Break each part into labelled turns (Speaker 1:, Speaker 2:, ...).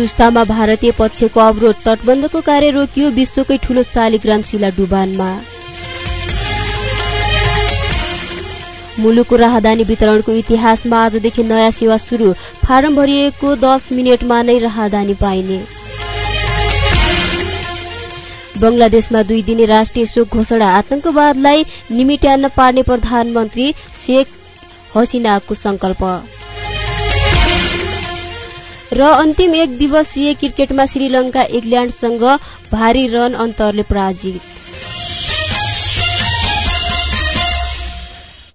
Speaker 1: सुस्तामा भारतीय पक्षको अवरोध तटबन्धको कार्य रोकियो विश्वकै ठूलो शालिग्राम शिला डुबानमा। मुलुकको राहदानी वितरणको इतिहासमा आजदेखि नयाँ सेवा सुरु। फारम भरिएको दस मिनटमा नै राहदानी पाइने। बंगलादेशमा दुई दिने राष्ट्रिय शोक घोषणा आतंकवादलाई निमिट्यान्न पार्ने प्रधानमन्त्री शेख हसिनाको संकल्प। र अन्तिम एक दिवसीय क्रिकेटमा श्रीलंका इङ्ल्याण्डसँग भारी रन अन्तरले पराजित।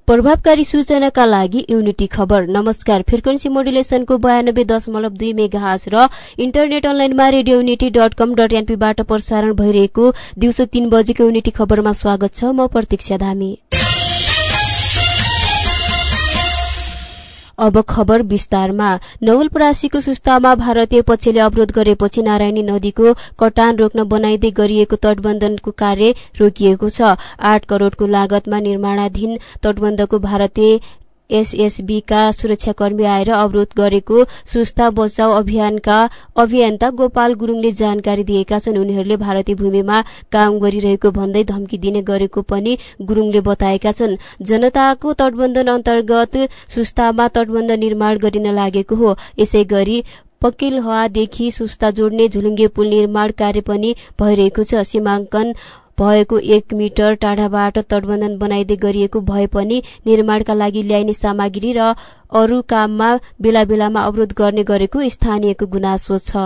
Speaker 1: प्रभावकारी सूचनाका लागि युनिटी खबर। नमस्कार फ्रिक्वेन्सी मोडुलेसनको बयानब्बे दशमलव दुई मेगाहास र इन्टरनेट अनलाइनमा radio unity dot com dot एनपीबाट प्रसारण भइरहेको दिउँसो तीन बजेको युनिटी खबरमा स्वागत छ। म प्रतीक्षा धामी। अब खबर विस्तारमा। नवलपरासीको सुस्तामा भारतीय पक्षले अवरोध गरेपछि नारायणी नदीको कटान रोक्न बनाइँदै गरिएको तटबन्धनको कार्य रोकिएको छ। आठ करोड़को लागतमा निर्माणाधीन तटबन्धको भारतीय एसएसबीका सुरक्षाकर्मी आएर अवरोध गरेको सुस्ता बचाउ अभियानका अभियन्ता गोपाल गुरूङले जानकारी दिएका छन्। उनीहरूले भारतीय भूमिमा काम गरिरहेको भन्दै धम्की दिने गरेको पनि गुरूङले बताएका छन्। जनताको तटबन्धन अन्तर्गत सुस्तामा तटबन्ध निर्माण गरिन लागेको हो। यसै गरी पकिलहवादेखि सुस्ता जोड्ने झुलुङ्गे पुल निर्माण कार्य पनि भइरहेको छ। सीमाङ्कन भएको एक मिटर टाढाबाट तटबन्धन बनाइँदै गरिएको भए पनि निर्माणका लागि ल्याइने सामग्री र अरू काममा बेला बेलामा अवरोध गर्ने गरेको स्थानीयको गुनासो छ।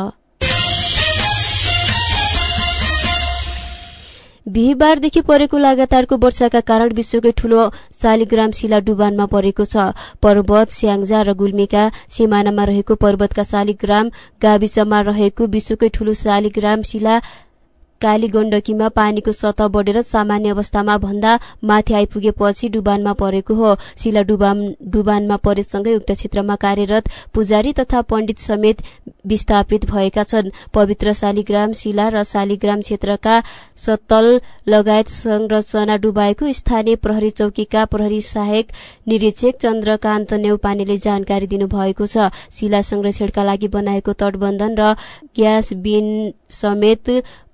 Speaker 1: बिहिबारदेखि परेको लगातारको वर्षाका कारण विश्वकै ठूलो शालिग्राम शिला डुबानमा परेको छ। पर्वत स्याङ्जा र गुल्मीका सिमानामा रहेको पर्वतका शालिग्राम गाविसमा रहेको विश्वकै ठूलो शालिग्राम शिला काली गण्डकीमा पानीको सतह बढेर सामान्य अवस्थामा भन्दा माथि आइपुगेपछि डुबानमा परेको हो। शिला डुबानमा परेसँगै उक्त क्षेत्रमा कार्यरत पुजारी तथा पण्डित समेत विस्थापित भएका छन्। पवित्र शालिग्राम शिला र शालिग्राम क्षेत्रका सत्तल लगायत संरचना डुबाएको स्थानीय प्रहरी चौकीका प्रहरी सहायक निरीक्षक चन्द्रकान्त नेउपानेले जानकारी दिनुभएको छ। शिला संरक्षणका लागि बनाएको तटबन्धन र ग्यास बिन समेत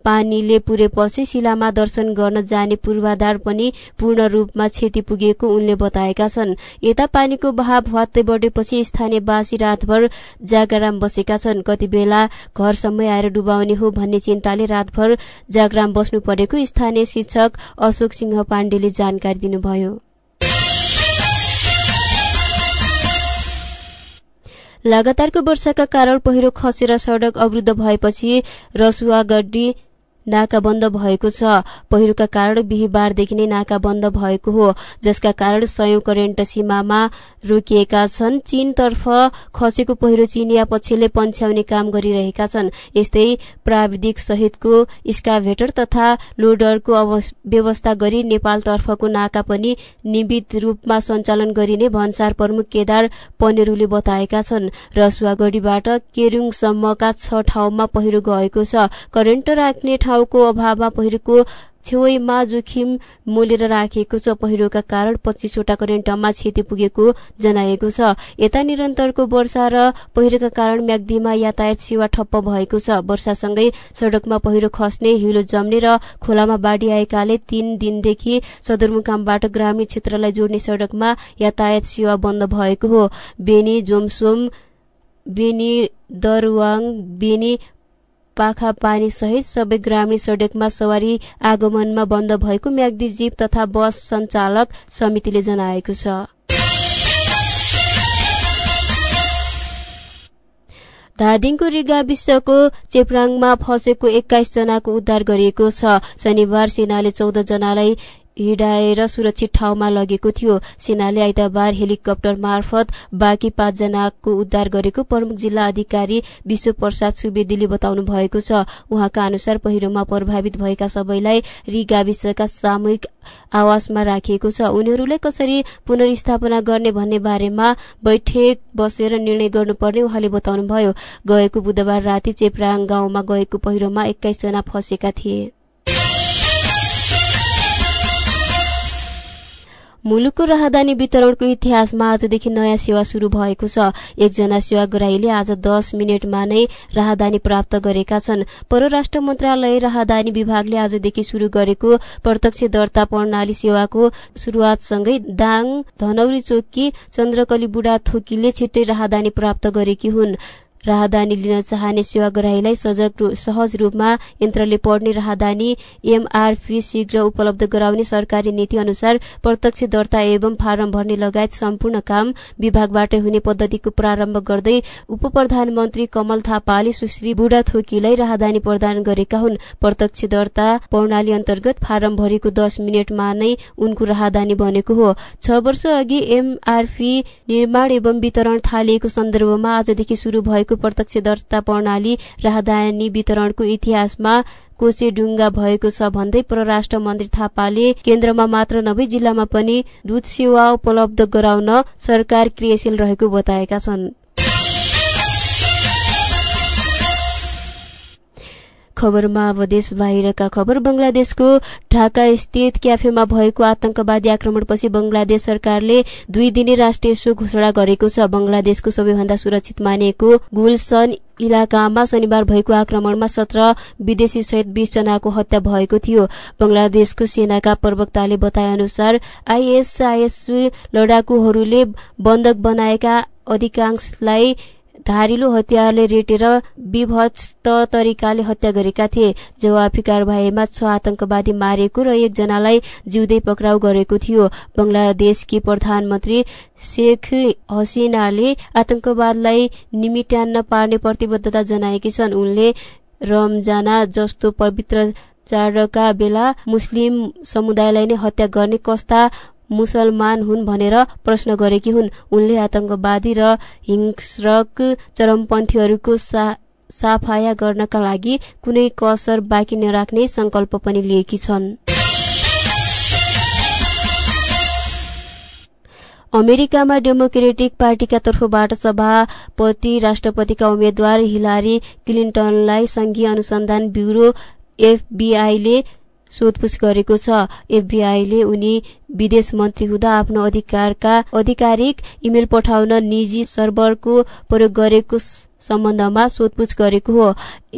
Speaker 1: पानीले पुरेपछि शिलामा दर्शन गर्न जाने पूर्वाधार पनि पूर्ण रूपमा क्षति पुगेको उनले बताएका छन्। यता पानीको बहाव हवात्तै बढेपछि स्थानीयवासी रातभर जागराम बसेका छन्। कति बेला घरसम्मै आएर डुबाउने हो भन्ने चिन्ताले रातभर जागराम बस्नु परेको स्थानीय शिक्षक अशोक सिंह पाण्डेले जानकारी दिनुभयो। लगातारको वर्षाका कारण पहिरो खसेर सड़क अवरुद्ध भएपछि रसुवागड्डी नाका बन्द भएको छ। पहिरोका कारण बिहिबारदेखि नै नाका बन्द भएको हो जसका कारण सयौं करेन्ट सीमामा रोकिएका छन्। चीनतर्फ खसेको पहिरो चिनिया पक्षले पन्छ्याउने काम गरिरहेका छन्। यस्तै प्राविधिक सहितको स्काभेटर तथा लोडरको व्यवस्था गरी नेपालतर्फको नाका पनि नियमित रूपमा सञ्चालन गरिने भन्सार प्रमुख केदार पनेरूले बताएका छन् रसुवागढ़ीबाट केरुङसम्मका छ ठाउँमा पहिरो गएको छ। करेन्ट राख्ने ठाउँको अभावमा पहिरोको छेउमा जोखिम मोलेर राखिएको छ। पहिरोका कारण पच्चीसवटा करेन्टमा क्षति पुगेको जनाएको छ। यता निरन्तरको वर्षा र पहिरोका कारण म्याग्दीमा यातायात सेवा ठप्प भएको छ। वर्षासँगै सड़कमा पहिरो खस्ने हिलो जम्ने र खोलामा बाढ़ी आएकाले तीन दिनदेखि सदरमुकामबाट ग्रामीण क्षेत्रलाई जोड्ने सड़कमा यातायात सेवा बन्द भएको हो। बेनी जोमसोम बेनी दरवाङ बेनी पाखा पानी सहित सबै ग्रामीण सड़कमा सवारी आगमनमा बन्द भएको म्याग्दी जीप तथा बस सञ्चालक समितिले जनाएको छ। धादिङको रिगा विश्वको चेप्राङमा फसेको एक्काइस जनाको उद्धार गरिएको छ। शनिबार सेनाले चौध जनालाई हिडाएर सुरक्षित ठाउँमा लगेको थियो। सेनाले आइतबार हेलिकप्टर मार्फत बाँकी पाँचजनाको उद्धार गरेको प्रमुख जिल्ला अधिकारी विश्व प्रसाद सुवेदीले बताउनु भएको छ। उहाँका अनुसार पहिरोमा प्रभावित भएका सबैलाई री गाविसका सामूहिक आवासमा राखिएको छ। उनीहरूलाई कसरी पुनर्स्थापना गर्ने भन्ने बारेमा बैठक बसेर निर्णय गर्नुपर्ने उहाँले बताउनुभयो। गएको बुधबार राति चेप्राङ गाउँमा गएको पहिरोमा एक्काइसजना फँसेका थिए। मुलुकको राहदानी वितरणको इतिहासमा आजदेखि नयाँ सेवा शुरू भएको छ। एकजना सेवाग्राहीले आज दस मिनटमा नै राहदानी प्राप्त गरेका छन्। परराष्ट्र मन्त्रालय राहदानी विभागले आजदेखि शुरू गरेको प्रत्यक्ष दर्ता प्रणाली सेवाको शुरूआतसँगै दाङ धनौरी चोकी चन्द्रकली बुढा थोकीले छिट्टै राहदानी प्राप्त गरेकी हुन्। राहदानी लिन चाहने सेवाग्राहीलाई सजग सहज रूपमा यन्त्रले पढ्ने राहदानी एमआरपी शीघ्र उपलब्ध गराउने सरकारी नीति अनुसार प्रत्यक्ष दर्ता एवं फारम भर्ने लगायत सम्पूर्ण काम विभागबाट हुने पद्धतिको प्रारम्भ गर्दै उप प्रधानमन्त्री कमल थापाले सुश्री बुढा थोकीलाई राहदानी प्रदान गरेका हुन्। प्रत्यक्ष दर्ता प्रणाली अन्तर्गत फारम भरेको दस मिनटमा नै उनको राहदानी बनेको हो। छ वर्ष अघि एमआरपी निर्माण एवं वितरण थालिएको सन्दर्भमा आजदेखि शुरू भएको प्रत्यक्ष दर्ता प्रणाली राहदानी वितरणको इतिहासमा कोसे ढुङ्गा भएको छ भन्दै परराष्ट्र मन्त्री थापाले केन्द्रमा मात्र नभई जिल्लामा पनि दूध सेवा उपलब्ध गराउन सरकार क्रियाशील रहेको बताएका छन्। खबरमा अब देश बाहिरका खबर। बंगलादेशको ढाका स्थित क्याफेमा भएको आतंकवादी आक्रमणपछि बंगलादेश सरकारले दुई दिने राष्ट्रिय शोक घोषणा गरेको छ। बंगलादेशको सबैभन्दा सुरक्षित मानिएको गुलसन इलाकामा शनिबार भएको आक्रमणमा सत्र विदेशी सहित बीस जनाको हत्या भएको थियो। बंगलादेशको सेनाका प्रवक्ताले बताए अनुसार आइएसआइएस लडाकुहरूले बन्धक बनाएका अधिकांशलाई धारिलो हतियारले रेटेर विभत्त तरिकाले हत्या गरेका थिए। जवाफी कारवाहीमा छ आतंकवादी मारेको र एकजनालाई जिउँदै पक्राउ गरेको थियो। बंगलादेशकी प्रधानमन्त्री शेख हसिनाले आतंकवादलाई निमिट्यान्न पार्ने प्रतिबद्धता जनाएकी छन्। उनले रमजाना जस्तो पवित्र चाडका बेला मुस्लिम समुदायलाई नै हत्या गर्ने कस्ता मुसलमान हुन् भनेर प्रश्न गरेकी हुन्। उनले आतंकवादी र हिंस्रक चरमपन्थीहरूको सा साफाया गर्नका लागि कुनै कसर बाँकी नराख्ने संकल्प पनि लिएकी छन्। अमेरिकामा डेमोक्रेटिक पार्टीका तर्फबाट सभापति राष्ट्रपतिका उम्मेद्वार हिलारी क्लिन्टनलाई संघीय अनुसन्धान ब्यूरो एफबीआईले सोधपुछ गरेको छ। एफबीआईले उनी विदेश मन्त्री हुँदा आफ्नो अधिकारका आधिकारिक इमेल पठाउन निजी सर्भरको प्रयोग गरेको सम्बन्धमा सोधपुछ गरेको हो।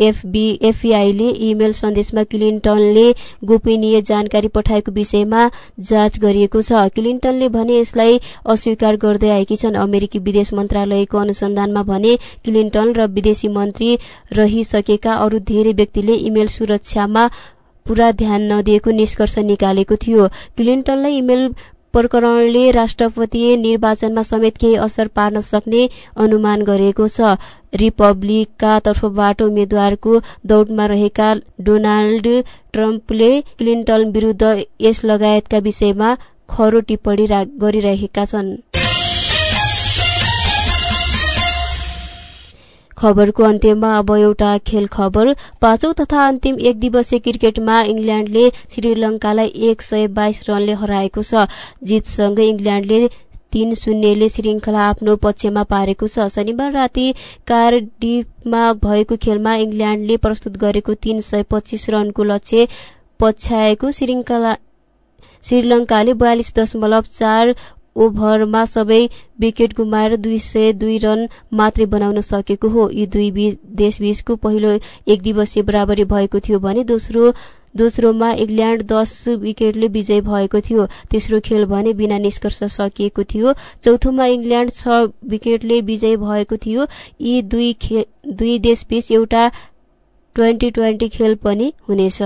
Speaker 1: एफबीआईले इमेल सन्देशमा क्लिन्टनले गोपनीय जानकारी पठाएको विषयमा जाँच गरिएको छ। क्लिन्टनले भने यसलाई अस्वीकार गर्दै आएकी छन्। अमेरिकी विदेश मन्त्रालयको अनुसन्धानमा भने क्लिन्टन र विदेशी मन्त्री रहिसकेका अरू धेरै व्यक्तिले इमेल सुरक्षामा पूरा ध्यान नदिएको निष्कर्ष निकालेको थियो। क्लिन्टनलाई इमेल प्रकरणले राष्ट्रपतीय निर्वाचनमा समेत केही असर पार्न सक्ने अनुमान गरेको छ। रिपब्लिकका तर्फबाट उम्मेद्वारको दौडमा रहेका डोनाल्ड ट्रम्पले क्लिन्टन विरूद्ध यस लगायतका विषयमा खरो टिप्पणी गरिरहेका छन्। खबरको अन्त्यमा अब एउटा खेल खबर पाँचौं तथा अन्तिम एक दिवसीय क्रिकेटमा इङ्ल्याण्डले श्रीलङ्कालाई एक सय बाइस रनले हराएको छ। जितसँगै इङ्ल्याण्डले तीन शून्यले श्रृङ्खला आफ्नो पक्षमा पारेको छ। शनिबार राति कार्डिफमा भएको खेलमा इङ्ल्याण्डले प्रस्तुत गरेको तीन सय पच्चिस रनको लक्ष्य पछ्याएको श्रृङ्खला श्रीलङ्काले बयालिस दशमलव चार ओभरमा सबै विकेट गुमाएर दुई सय दुई रन मात्रै बनाउन सकेको हो। यी दुई देशबीचको पहिलो एक दिवसीय बराबरी भएको थियो भने दोस्रो दोस्रोमा इङ्ल्याण्ड दस विकेटले विजय भएको थियो। तेस्रो खेल भने बिना निष्कर्ष सकिएको थियो। चौथोमा इङ्ल्याण्ड छ विकेटले विजय भएको थियो। यी दुई दुई देशबीच एउटा ट्वेन्टी ट्वेन्टी खेल पनि हुनेछ।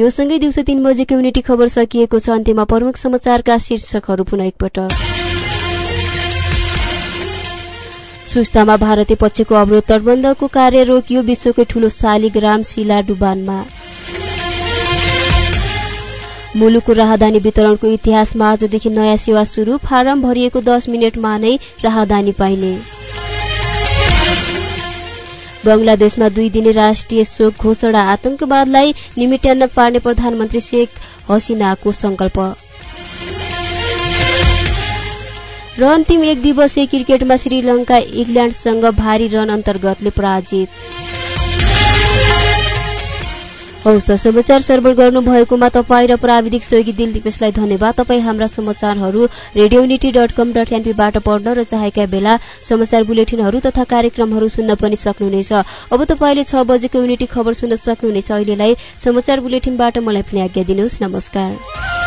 Speaker 1: यो सँगै दिउँसो तीन बजे कम्युनिटी खबर सकिएको छ। अन्त्यमा प्रमुख समाचारका शीर्षकहरू पुनः एकपटक। सुस्तामा भारतीय पक्षको अवरोध तटबन्धको कार्य रोकियो विश्वकै ठूलो शालिग्राम शिला डुबानमा मुलुकको राहदानी वितरणको इतिहासमा आजदेखि नयाँ सेवा सुरु। फारम भरिएको दस मिनटमा नै राहदानी पाइने। बंगलादेशमा दुई दिने राष्ट्रिय शोक घोषणा आतंकवादलाई निमिट्यान्न पार्ने प्रधानमन्त्री शेख हसिनाको संकल्प। र अन्तिम एक दिवसीय क्रिकेटमा श्रीलङ्का इङ्ल्याण्डसँग भारी रन अन्तर्गतले पराजित। हौस् त समाचार सर्वर गर्नुभएकोमा तपाईँ र प्राविधिक सहयोगी दिल दिपेशलाई धन्यवाद। तपाईँ हाम्रा समाचारहरू radio unity dot com dot एनपीबाट पढ्न र चाहेका बेला समाचार बुलेटिनहरू तथा कार्यक्रमहरू सुन्न पनि सक्नुहुनेछ। अब तपाईँले छ बजेको युनिटी खबर सुन्न सक्नुहुनेछ। अहिलेलाई समाचार बुलेटिनबाट मलाई पनि आज्ञा दिनुहोस्। नमस्कार।